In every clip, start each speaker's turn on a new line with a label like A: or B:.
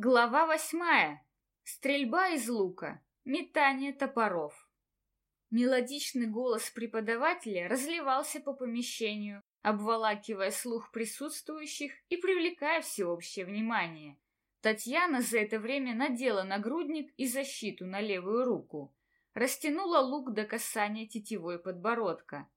A: Глава восьмая. Стрельба из лука. Метание топоров. Мелодичный голос преподавателя разливался по помещению, обволакивая слух присутствующих и привлекая всеобщее внимание. Татьяна за это время надела нагрудник и защиту на левую руку, растянула лук до касания тетивой подбородка.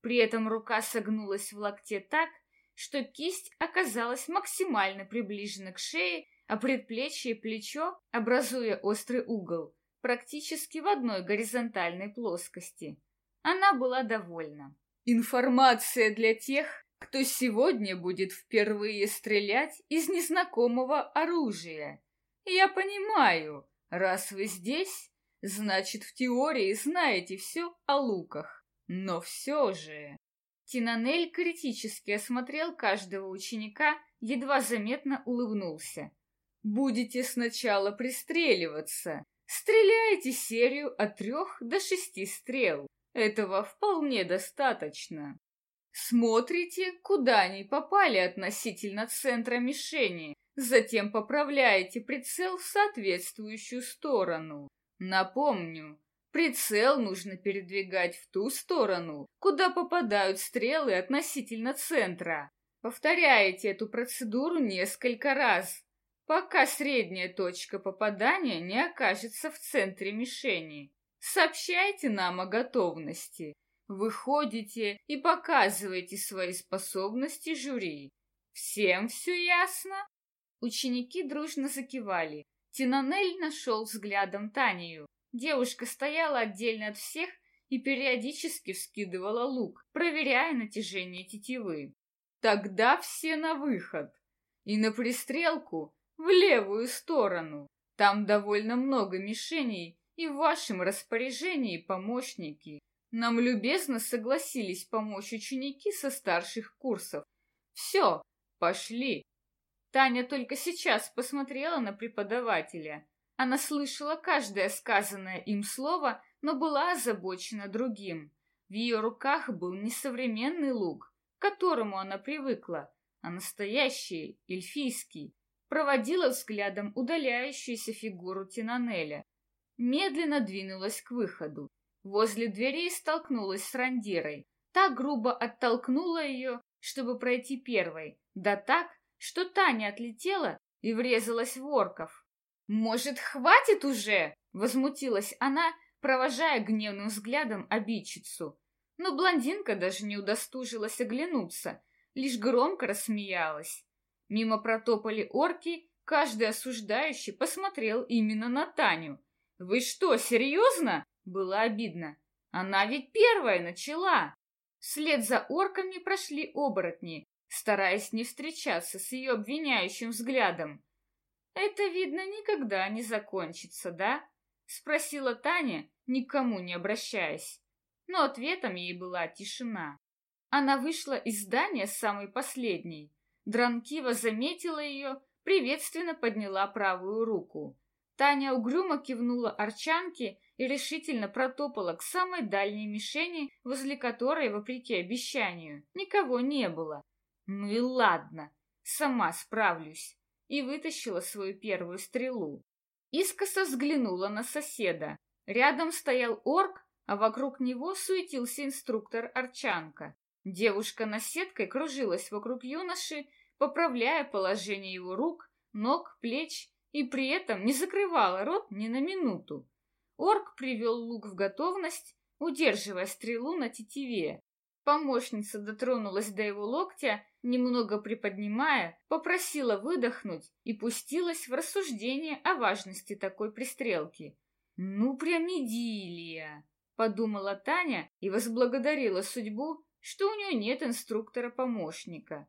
A: При этом рука согнулась в локте так, что кисть оказалась максимально приближена к шее а предплечье и плечо, образуя острый угол, практически в одной горизонтальной плоскости. Она была довольна.
B: Информация для тех, кто сегодня будет впервые стрелять из незнакомого оружия. Я понимаю, раз вы здесь, значит, в теории знаете все о луках. Но все же...
A: Тинанель критически осмотрел каждого ученика, едва заметно улыбнулся.
B: Будете сначала пристреливаться. Стреляйте серию от трех до шести стрел. Этого вполне достаточно. Смотрите, куда они попали относительно центра мишени. Затем поправляете прицел в соответствующую сторону. Напомню, прицел нужно передвигать в ту сторону, куда попадают стрелы относительно центра. Повторяете эту процедуру несколько раз пока средняя точка попадания не окажется в центре мишени. Сообщайте нам о готовности. Выходите и показывайте свои способности жюри. Всем все ясно?
A: Ученики дружно закивали. Тинанель нашел взглядом Танию. Девушка стояла отдельно от всех и периодически вскидывала лук, проверяя натяжение тетивы.
B: Тогда все на выход. И на пристрелку в левую сторону. Там довольно много мишеней, и в вашем распоряжении помощники. Нам любезно согласились помочь ученики со старших курсов. Все, пошли.
A: Таня только сейчас посмотрела на преподавателя. Она слышала каждое сказанное им слово, но была озабочена другим. В ее руках был не современный лук, к которому она привыкла, а настоящий, эльфийский, проводила взглядом удаляющуюся фигуру Тинанеля. Медленно двинулась к выходу. Возле дверей столкнулась с Рандирой. Та грубо оттолкнула ее, чтобы пройти первой, да так, что Таня отлетела и врезалась в орков. «Может, хватит уже?» — возмутилась она, провожая гневным взглядом обидчицу. Но блондинка даже не удостужилась оглянуться, лишь громко рассмеялась. Мимо протопали орки, каждый осуждающий посмотрел именно на Таню. «Вы что, серьезно?» Было обидно. Она ведь первая начала. Вслед за орками прошли оборотни, стараясь не встречаться с ее обвиняющим взглядом. «Это, видно, никогда не закончится, да?» — спросила Таня, никому не обращаясь. Но ответом ей была тишина. Она вышла из здания самой последней. Дранкива заметила ее, приветственно подняла правую руку. Таня угрюмо кивнула арчанке и решительно протопала к самой дальней мишени, возле которой, вопреки обещанию, никого не было. Ну и ладно, сама справлюсь. И вытащила свою первую стрелу. Искоса взглянула на соседа. Рядом стоял орк, а вокруг него суетился инструктор Арчанка. Девушка на сеткой кружилась вокруг юноши, поправляя положение его рук, ног, плеч и при этом не закрывала рот ни на минуту. Орк привел лук в готовность, удерживая стрелу на тетиве. Помощница дотронулась до его локтя, немного приподнимая, попросила выдохнуть и пустилась в рассуждение о важности такой пристрелки. «Ну, прям идиллия!» — подумала Таня и возблагодарила судьбу, что у нее нет инструктора-помощника.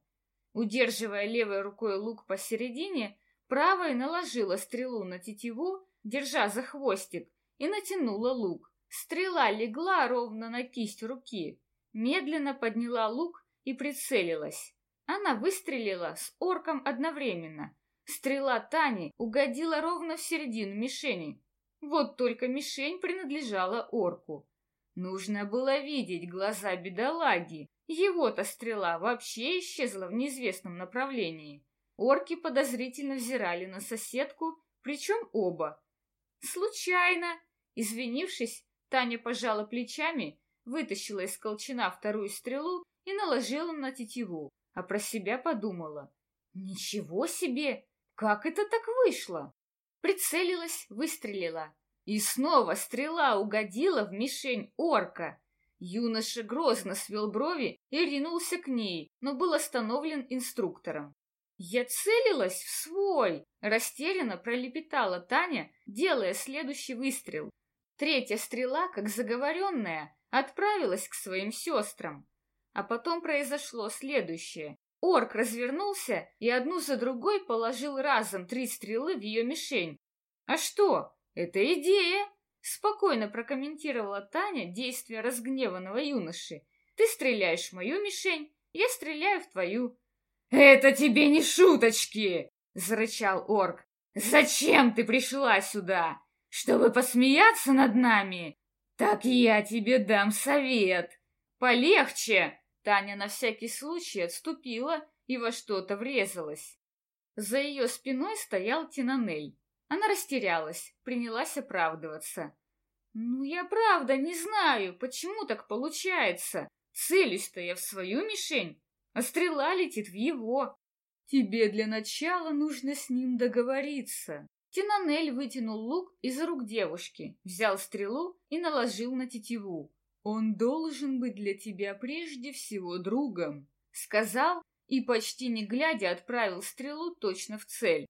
A: Удерживая левой рукой лук посередине, правой наложила стрелу на тетиву, держа за хвостик, и натянула лук. Стрела легла ровно на кисть руки. Медленно подняла лук и прицелилась. Она выстрелила с орком одновременно. Стрела Тани угодила ровно в середину мишени. Вот только мишень принадлежала орку. Нужно было видеть глаза бедолаги. Его-то стрела вообще исчезла в неизвестном направлении. Орки подозрительно взирали на соседку, причем оба. Случайно. Извинившись, Таня пожала плечами, вытащила из колчана вторую стрелу и наложила на тетиву, а про себя подумала. Ничего себе! Как это так вышло? Прицелилась, выстрелила. И снова стрела угодила в мишень орка. Юноша грозно свел брови и ринулся к ней, но был остановлен инструктором. «Я целилась в свой!» — растерянно пролепетала Таня, делая следующий выстрел. Третья стрела, как заговоренная, отправилась к своим сестрам. А потом произошло следующее. Орк развернулся и одну за другой положил разом три стрелы в ее мишень. «А что? Это идея!» Спокойно прокомментировала Таня действия разгневанного юноши. «Ты стреляешь в мою мишень, я стреляю в твою». «Это тебе не шуточки!» — зарычал орк. «Зачем ты пришла сюда? Чтобы посмеяться над нами? Так я тебе дам совет. Полегче!» Таня на всякий случай отступила и во что-то врезалась. За ее спиной стоял Тинанель. Она растерялась, принялась оправдываться. «Ну, я правда не знаю, почему так получается. Целюсь-то я в свою мишень, а стрела летит в его. Тебе для начала нужно с ним договориться». Тинанель вытянул лук из рук девушки, взял стрелу и наложил на тетиву. «Он должен быть для тебя прежде всего другом», — сказал и, почти не глядя, отправил стрелу точно в цель.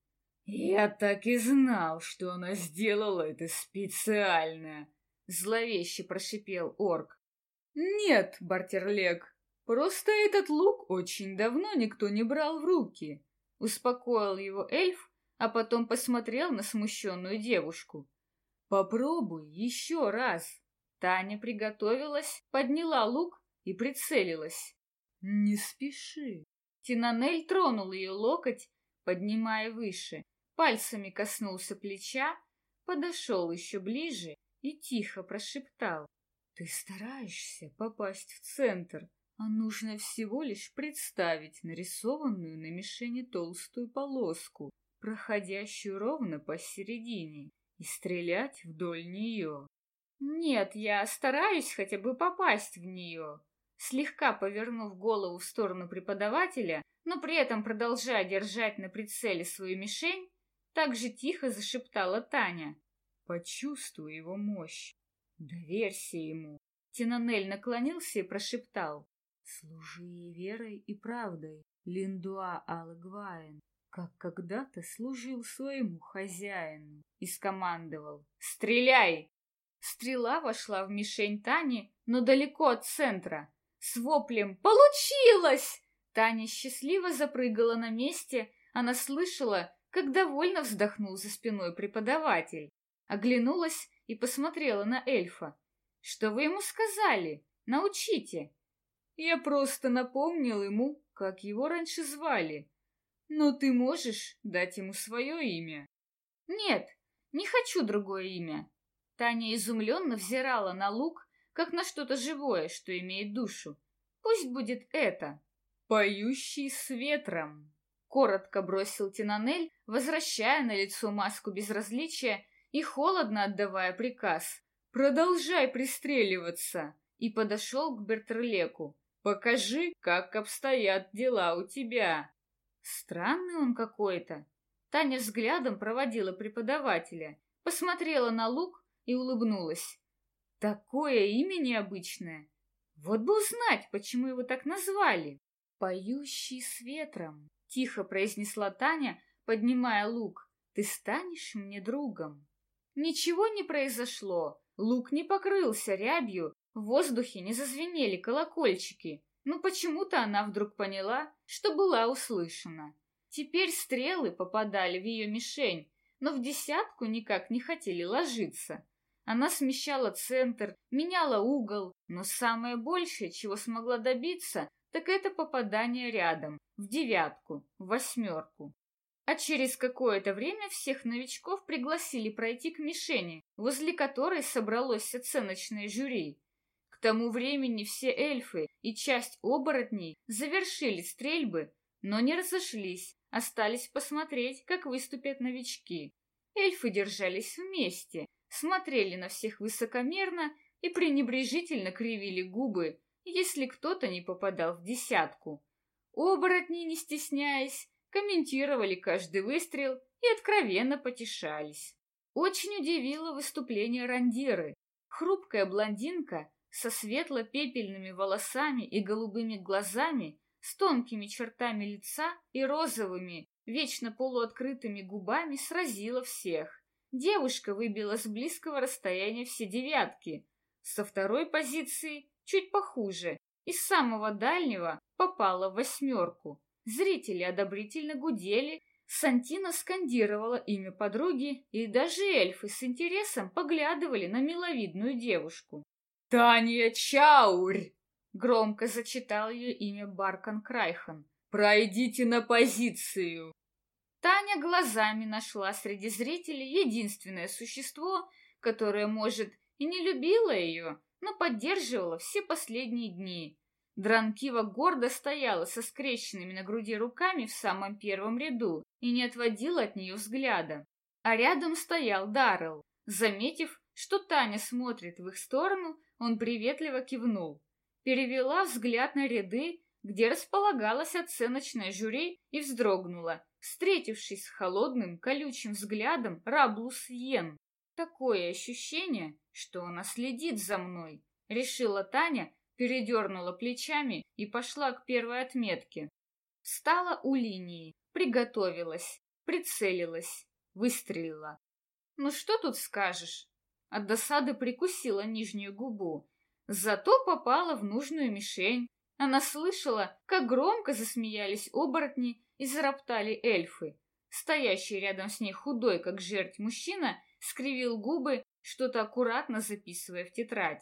A: «Я так и знал, что она сделала это специально!» Зловеще прошипел орк. «Нет, Бартерлег, просто этот лук очень давно никто не брал в руки», успокоил его эльф, а потом посмотрел на смущенную девушку. «Попробуй еще раз». Таня приготовилась, подняла лук и прицелилась. «Не спеши». Тинанель тронул ее локоть, поднимая выше пальцами коснулся плеча, подошел еще ближе и тихо прошептал. «Ты стараешься попасть в центр, а нужно всего лишь представить нарисованную на мишени толстую полоску, проходящую ровно посередине, и стрелять вдоль нее. Нет, я стараюсь хотя бы попасть в нее. Слегка повернув голову в сторону преподавателя, но при этом продолжая держать на прицеле свою мишень, так же тихо зашептала Таня. Почувствуй его мощь. Доверься ему. Тинанель наклонился и прошептал. Служи верой и правдой, Линдуа Алгваен, как когда-то служил своему хозяину. И скомандовал. Стреляй! Стрела вошла в мишень Тани, но далеко от центра. С воплем «Получилось!» Таня счастливо запрыгала на месте. Она слышала, как довольно вздохнул за спиной преподаватель. Оглянулась и посмотрела на эльфа. «Что вы ему сказали? Научите!» Я просто напомнил ему, как его раньше звали. Но ты можешь дать ему свое имя? Нет, не хочу другое имя. Таня изумленно взирала на лук, как на что-то живое, что имеет душу. Пусть будет это. Поющий с ветром. Коротко бросил Тинанель, возвращая на лицо маску безразличия и холодно отдавая приказ. «Продолжай пристреливаться!» и подошел к Бертерлеку. «Покажи, как обстоят дела у тебя!» Странный он какой-то. Таня взглядом проводила преподавателя, посмотрела на лук и улыбнулась. Такое имя необычное. Вот бы узнать, почему его так назвали. Поющий с ветром. Тихо произнесла Таня, поднимая лук. «Ты станешь мне другом?» Ничего не произошло. Лук не покрылся рябью, в воздухе не зазвенели колокольчики. Но почему-то она вдруг поняла, что была услышана. Теперь стрелы попадали в ее мишень, но в десятку никак не хотели ложиться. Она смещала центр, меняла угол, но самое большее, чего смогла добиться, так это попадание рядом, в девятку, в восьмерку. А через какое-то время всех новичков пригласили пройти к мишени, возле которой собралось оценочное жюри. К тому времени все эльфы и часть оборотней завершили стрельбы, но не разошлись, остались посмотреть, как выступят новички. Эльфы держались вместе, смотрели на всех высокомерно и пренебрежительно кривили губы, если кто-то не попадал в десятку. Оборотни, не стесняясь, комментировали каждый выстрел и откровенно потешались. Очень удивило выступление Рандиры. Хрупкая блондинка со светло-пепельными волосами и голубыми глазами, с тонкими чертами лица и розовыми, вечно полуоткрытыми губами сразила всех. Девушка выбила с близкого расстояния все девятки. Со второй позиции чуть похуже. Из самого дальнего попала в восьмерку. Зрители одобрительно гудели, Сантина скандировала имя подруги, и даже эльфы с интересом поглядывали на миловидную девушку.
B: «Таня Чаурь!»
A: — громко зачитал ее имя Баркан Крайхан.
B: «Пройдите на позицию!»
A: Таня глазами нашла среди зрителей единственное существо, которое, может, и не любило ее, но поддерживала все последние дни. Дранкива гордо стояла со скрещенными на груди руками в самом первом ряду и не отводила от нее взгляда. А рядом стоял Даррелл. Заметив, что Таня смотрит в их сторону, он приветливо кивнул. Перевела взгляд на ряды, где располагалась оценочная жюри, и вздрогнула, встретившись с холодным, колючим взглядом Раблус Йен. Такое ощущение, что она следит за мной, решила Таня, передернула плечами и пошла к первой отметке. Встала у линии, приготовилась, прицелилась, выстрелила. Ну что тут скажешь? От досады прикусила нижнюю губу. Зато попала в нужную мишень. Она слышала, как громко засмеялись оборотни и зароптали эльфы. Стоящий рядом с ней худой, как жерть мужчина, скривил губы, что-то аккуратно записывая в тетрадь.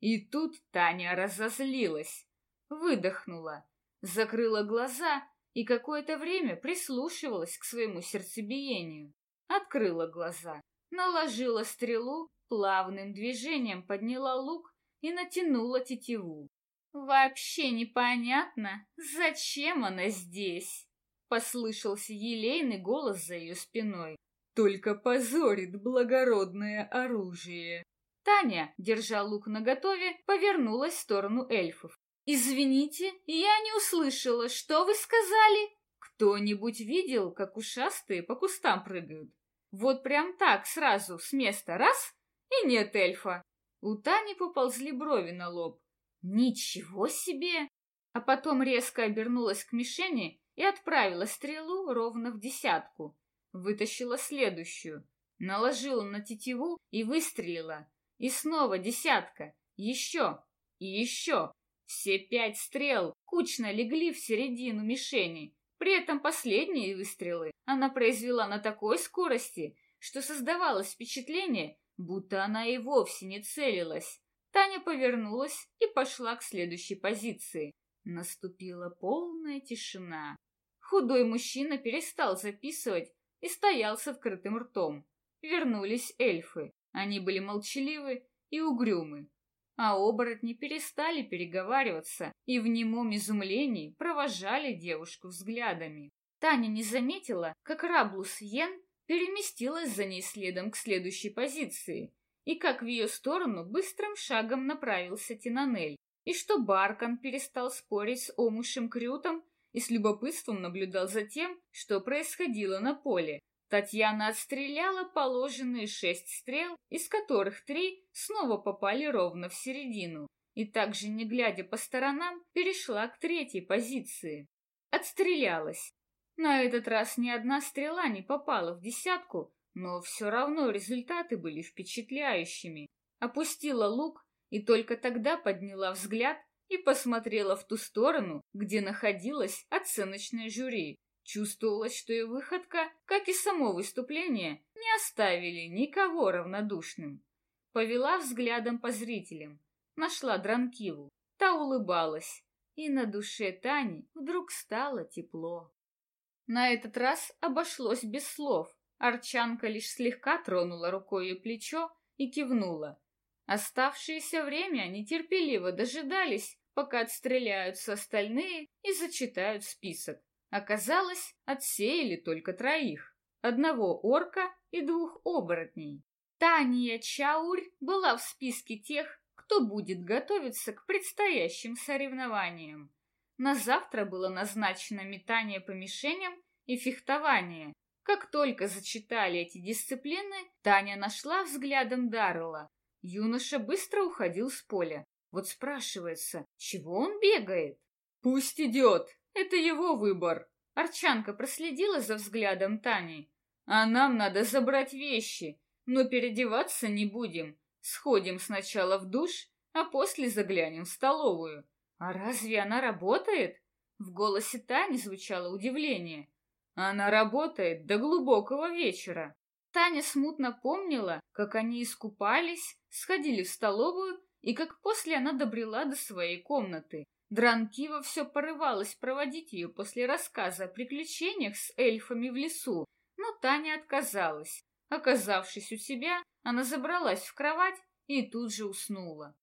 A: И тут Таня разозлилась, выдохнула, закрыла глаза и какое-то время прислушивалась к своему сердцебиению. Открыла глаза, наложила стрелу, плавным движением подняла лук и натянула тетиву. Вообще непонятно, зачем она здесь. Послышался елейный голос за ее спиной.
B: Только позорит благородное оружие.
A: Таня, держа лук наготове, повернулась в сторону эльфов. «Извините, я не услышала, что вы сказали?» «Кто-нибудь видел, как ушастые по кустам прыгают? Вот прям так, сразу, с места, раз, и нет эльфа!» У Тани поползли брови на лоб. «Ничего себе!» А потом резко обернулась к мишени и отправила стрелу ровно в десятку. Вытащила следующую, наложила на тетиву и выстрелила. И снова десятка. Еще. И еще. Все пять стрел кучно легли в середину мишени. При этом последние выстрелы она произвела на такой скорости, что создавалось впечатление, будто она и вовсе не целилась. Таня повернулась и пошла к следующей позиции. Наступила полная тишина. Худой мужчина перестал записывать и стоял с открытым ртом. Вернулись эльфы. Они были молчаливы и угрюмы, а оборотни перестали переговариваться и в немом изумлении провожали девушку взглядами. Таня не заметила, как Раблус Йен переместилась за ней следом к следующей позиции, и как в ее сторону быстрым шагом направился Тинанель, и что Баркан перестал спорить с Омушем Крютом и с любопытством наблюдал за тем, что происходило на поле, Татьяна отстреляла положенные шесть стрел, из которых три снова попали ровно в середину, и также, не глядя по сторонам, перешла к третьей позиции. Отстрелялась. На этот раз ни одна стрела не попала в десятку, но все равно результаты были впечатляющими. Опустила лук и только тогда подняла взгляд и посмотрела в ту сторону, где находилась оценочная жюри. Чувствовалось, что и выходка, как и само выступление, не оставили никого равнодушным. Повела взглядом по зрителям, нашла Дранкиву. Та улыбалась, и на душе Тани вдруг стало тепло. На этот раз обошлось без слов. Арчанка лишь слегка тронула рукой ее плечо и кивнула. Оставшееся время нетерпеливо дожидались, пока отстреляются остальные и зачитают список. Оказалось, отсеяли только троих. Одного орка и двух оборотней. Тания Чаурь была в списке тех, кто будет готовиться к предстоящим соревнованиям. На завтра было назначено метание по мишеням и фехтование. Как только зачитали эти дисциплины, Таня нашла взглядом Даррелла. Юноша быстро уходил с поля. Вот спрашивается, чего он бегает?
B: Пусть идет, это его выбор.
A: Арчанка проследила за взглядом Тани.
B: А нам надо забрать вещи, но переодеваться не будем. Сходим сначала в душ, а после заглянем в столовую.
A: А разве она работает? В голосе Тани звучало удивление.
B: Она работает до глубокого вечера.
A: Таня смутно помнила, как они искупались, сходили в столовую и как после она добрела до своей комнаты. Дранкива все порывалась проводить ее после рассказа о приключениях с эльфами в лесу, но Таня отказалась. Оказавшись у себя, она забралась в кровать и тут же уснула.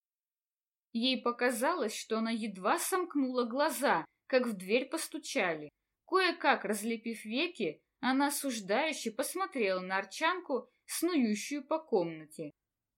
A: Ей показалось, что она едва сомкнула глаза, как в дверь постучали. Кое-как разлепив веки, она осуждающе посмотрела на Арчанку, снующую по комнате.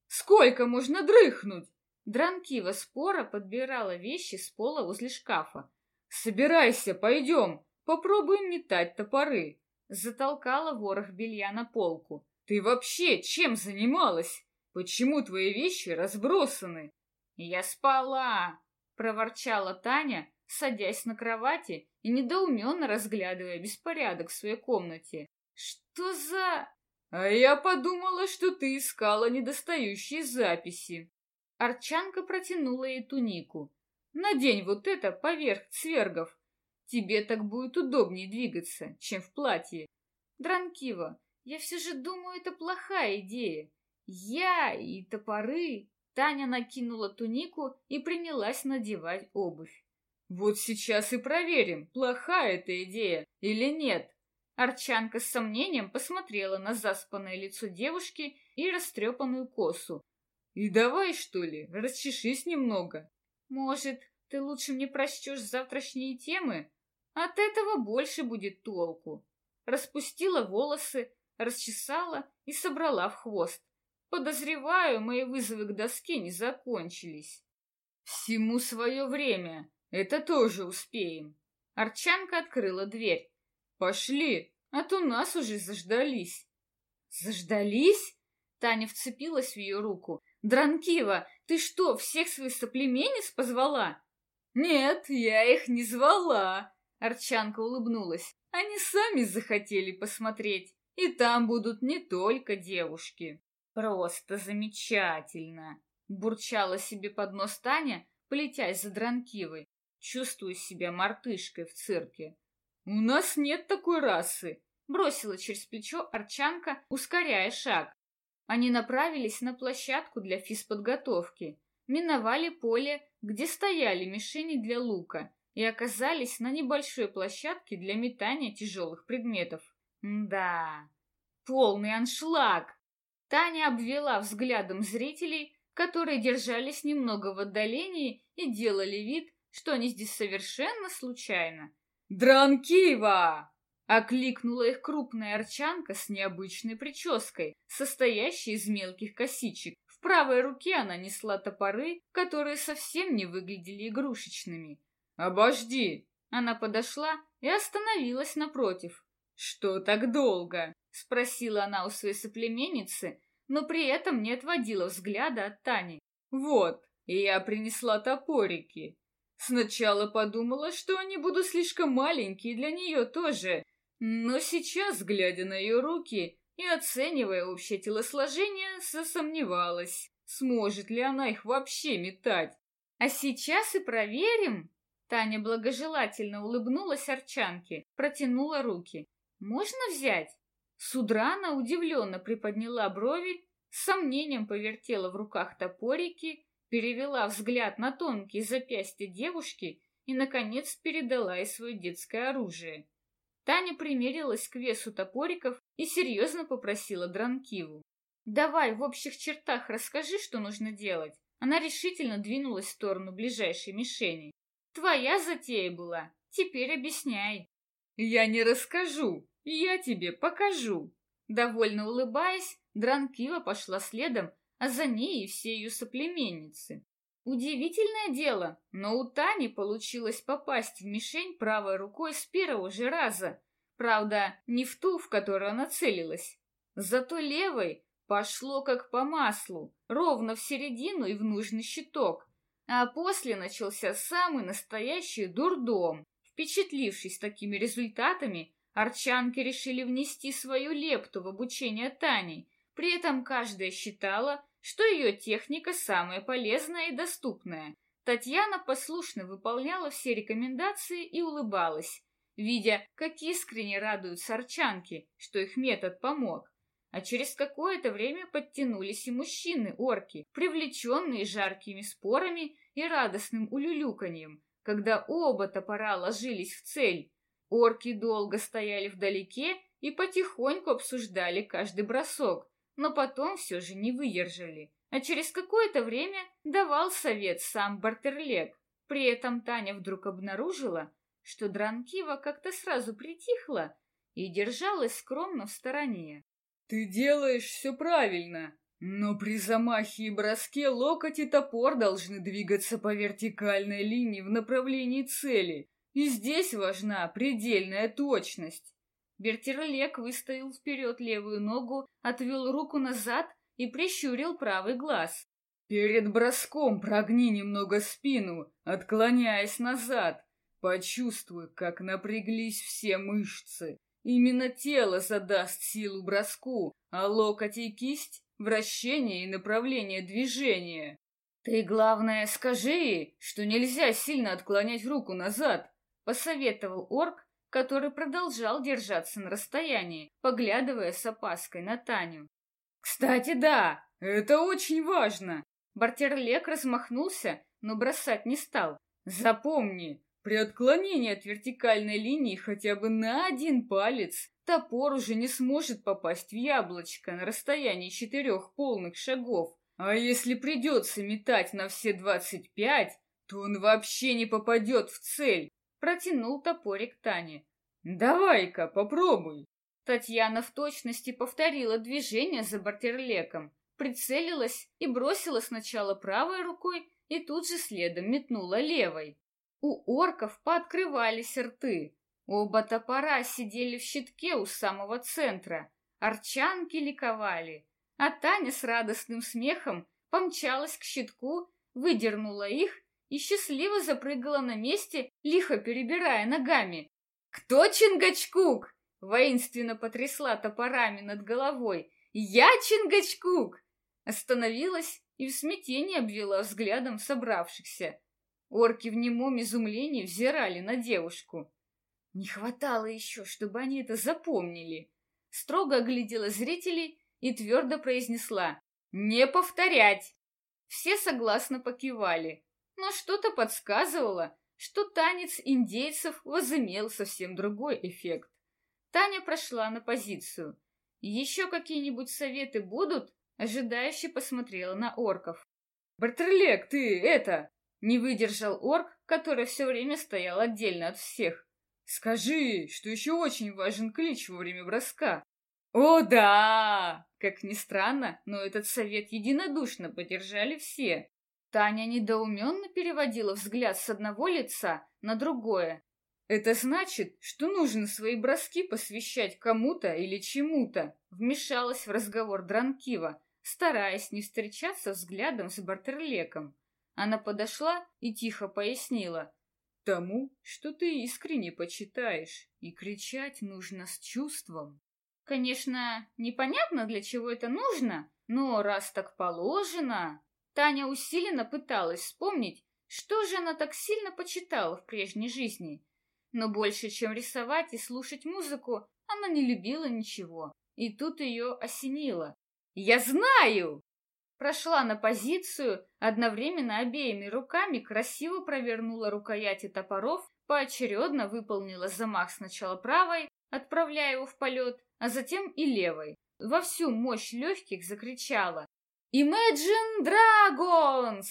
B: «Сколько можно дрыхнуть?»
A: Дранкива спора подбирала вещи с пола возле шкафа.
B: «Собирайся, пойдем, попробуем метать топоры!»
A: Затолкала ворох белья на полку.
B: «Ты вообще чем занималась? Почему твои вещи разбросаны?»
A: «Я спала!» — проворчала Таня, садясь на кровати и недоуменно разглядывая беспорядок в своей комнате. «Что за...»
B: «А я подумала, что ты искала недостающие записи».
A: Арчанка протянула ей тунику. «Надень вот это поверх цвергов. Тебе так будет удобнее двигаться, чем в платье. Дранкива, я все же думаю, это плохая идея. Я и топоры...» Таня накинула тунику и принялась надевать обувь.
B: «Вот сейчас и проверим, плохая эта идея или нет».
A: Арчанка с сомнением посмотрела на заспанное лицо девушки и растрепанную косу.
B: И давай, что ли, расчешись немного.
A: Может, ты лучше мне прочтешь завтрашние темы? От этого больше будет толку. Распустила волосы, расчесала и собрала в хвост. Подозреваю, мои вызовы к доске не закончились.
B: Всему свое время. Это тоже успеем.
A: Арчанка открыла дверь.
B: Пошли, а то нас уже заждались.
A: Заждались? Таня вцепилась в ее руку. Дранкива, ты что, всех своих соплеменниц позвала?
B: Нет, я их не звала. Арчанка улыбнулась. Они сами захотели посмотреть. И там будут не только девушки.
A: Просто замечательно. Бурчала себе под нос Таня, полетясь за Дранкивой. Чувствую себя мартышкой в цирке.
B: У нас нет такой расы.
A: Бросила через плечо Арчанка, ускоряя шаг. Они направились на площадку для физподготовки, миновали поле, где стояли мишени для лука, и оказались на небольшой площадке для метания тяжелых предметов. Да, полный аншлаг! Таня обвела взглядом зрителей, которые держались немного в отдалении и делали вид, что они здесь совершенно случайно.
B: «Дранкива!»
A: Окликнула их крупная арчанка с необычной прической, состоящей из мелких косичек. В правой руке она несла топоры, которые совсем не выглядели игрушечными.
B: «Обожди!»
A: Она подошла и остановилась напротив.
B: «Что так долго?»
A: — спросила она у своей соплеменницы, но при этом не отводила взгляда от Тани.
B: «Вот, я принесла топорики. Сначала подумала, что они будут слишком маленькие для нее тоже, но сейчас, глядя на ее руки и оценивая общее телосложение, засомневалась, сможет ли она их вообще метать.
A: А сейчас и проверим. Таня благожелательно улыбнулась Арчанке, протянула руки. Можно взять? Судрана удивленно приподняла брови, с сомнением повертела в руках топорики, перевела взгляд на тонкие запястья девушки и, наконец, передала ей свое детское оружие. Таня примерилась к весу топориков и серьезно попросила Дранкиву. «Давай в общих чертах расскажи, что нужно делать». Она решительно двинулась в сторону ближайшей мишени. «Твоя затея была. Теперь объясняй».
B: Я не расскажу, я тебе покажу.
A: Довольно улыбаясь, Дранкива пошла следом, а за ней и все ее соплеменницы. Удивительное дело, но у Тани получилось попасть в мишень правой рукой с первого же раза. Правда, не в ту, в которую она целилась. Зато левой пошло как по маслу, ровно в середину и в нужный щиток. А после начался самый настоящий дурдом. Впечатлившись такими результатами, арчанки решили внести свою лепту в обучение Тани. При этом каждая считала, что ее техника самая полезная и доступная. Татьяна послушно выполняла все рекомендации и улыбалась, видя, как искренне радуются арчанки, что их метод помог. А через какое-то время подтянулись и мужчины-орки, привлеченные жаркими спорами и радостным улюлюканьем, когда оба топора ложились в цель. Орки долго стояли вдалеке и потихоньку обсуждали каждый бросок, но потом все же не выдержали. А через какое-то время давал совет сам Бартерлег. При этом Таня вдруг обнаружила, что Дранкива как-то сразу притихла и держалась скромно в стороне.
B: «Ты делаешь все правильно, но при замахе и броске локоть и топор должны двигаться по вертикальной линии в направлении цели, и здесь важна предельная точность.
A: Бертерлек выставил вперед левую ногу, отвел руку назад и прищурил правый глаз.
B: «Перед броском прогни немного спину, отклоняясь назад. Почувствуй, как напряглись все мышцы. Именно тело задаст силу броску, а локоть и кисть — вращение и направление движения.
A: Ты, главное, скажи, что нельзя сильно отклонять руку назад, — посоветовал орк, который продолжал держаться на расстоянии, поглядывая с опаской на Таню.
B: «Кстати, да, это очень важно!»
A: Бартерлек размахнулся, но бросать не стал. «Запомни, при отклонении от вертикальной линии хотя бы на один палец топор уже не сможет попасть в яблочко на расстоянии четырех полных шагов. А если придется метать на все двадцать пять, то он вообще не попадет в цель. Протянул топорик Тане.
B: «Давай-ка, попробуй!»
A: Татьяна в точности повторила движение за Бартерлеком, прицелилась и бросила сначала правой рукой и тут же следом метнула левой. У орков пооткрывались рты. Оба топора сидели в щитке у самого центра. Арчанки ликовали, а Таня с радостным смехом помчалась к щитку, выдернула их и счастливо запрыгала на месте, лихо перебирая ногами. «Кто Чингачкук?» — воинственно потрясла топорами над головой. «Я Чингачкук!» Остановилась и в смятении обвела взглядом собравшихся. Орки в немом изумлении взирали на девушку. Не хватало еще, чтобы они это запомнили. Строго оглядела зрителей и твердо произнесла «Не повторять!». Все согласно покивали но что-то подсказывало, что танец индейцев возымел совсем другой эффект. Таня прошла на позицию. «Еще какие-нибудь советы будут?» Ожидающе посмотрела на орков.
B: «Бартерлек, ты это...»
A: Не выдержал орк, который все время стоял отдельно от всех.
B: «Скажи, что еще очень важен клич во время броска».
A: «О, да!» Как ни странно, но этот совет единодушно поддержали все. Таня недоуменно переводила взгляд с одного лица на другое. «Это значит, что нужно свои броски посвящать кому-то или чему-то», вмешалась в разговор Дранкива, стараясь не встречаться взглядом с Бартерлеком. Она подошла и тихо пояснила.
B: «Тому, что ты искренне почитаешь, и кричать нужно с чувством».
A: Конечно, непонятно, для чего это нужно, но раз так положено, Таня усиленно пыталась вспомнить, что же она так сильно почитала в прежней жизни. Но больше, чем рисовать и слушать музыку, она не любила ничего. И тут ее осенило. «Я знаю!» Прошла на позицию, одновременно обеими руками красиво провернула рукояти топоров, поочередно выполнила замах сначала правой, отправляя его в полет, а затем и левой. Во всю мощь легких закричала Imagine Dragons!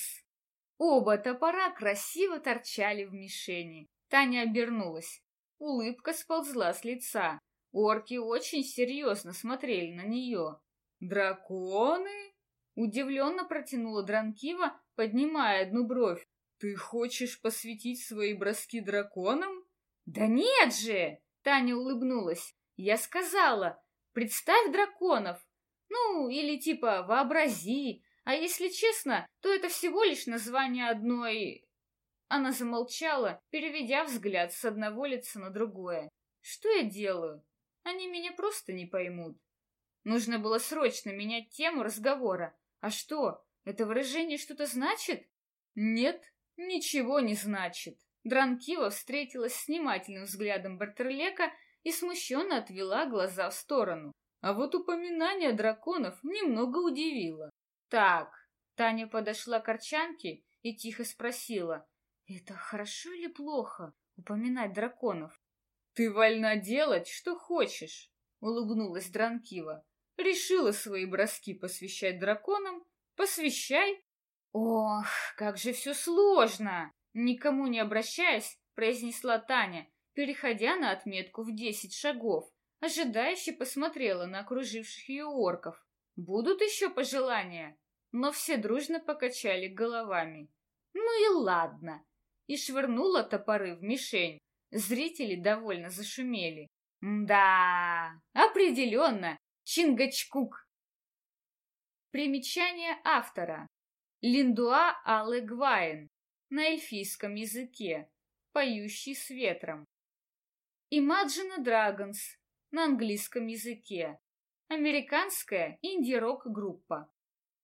A: Оба топора красиво торчали в мишени. Таня обернулась. Улыбка сползла с лица. Орки очень серьезно смотрели на нее. «Драконы?» Удивленно протянула Дранкива, поднимая одну бровь. «Ты хочешь посвятить свои броски драконам?» «Да нет же!» Таня улыбнулась. «Я сказала, представь драконов. Ну, или типа вообрази. А если честно, то это всего лишь название одной...» Она замолчала, переведя взгляд с одного лица на другое. «Что я делаю? Они меня просто не поймут». Нужно было срочно менять тему разговора. А что, это выражение что-то значит? Нет, ничего не значит. Дранкива встретилась с внимательным взглядом Бартерлека и смущенно отвела глаза в сторону. А вот упоминание драконов немного удивило. Так, Таня подошла к Арчанке и тихо спросила, «Это хорошо или плохо, упоминать драконов?» «Ты вольна делать, что хочешь», — улыбнулась Дранкива. Решила свои броски посвящать драконам? Посвящай. Ох, как же все сложно! Никому не обращаясь, произнесла Таня, переходя на отметку в десять шагов. Ожидающе посмотрела на окруживших ее орков. Будут еще пожелания? Но все дружно покачали головами. Ну и ладно. И швырнула топоры в мишень. Зрители довольно зашумели. Да, определенно, Чингачкук. Примечание автора. Линдуа Алэгвайн на эльфийском языке, поющий с ветром. Imagine Dragons на английском языке. Американская инди-рок группа.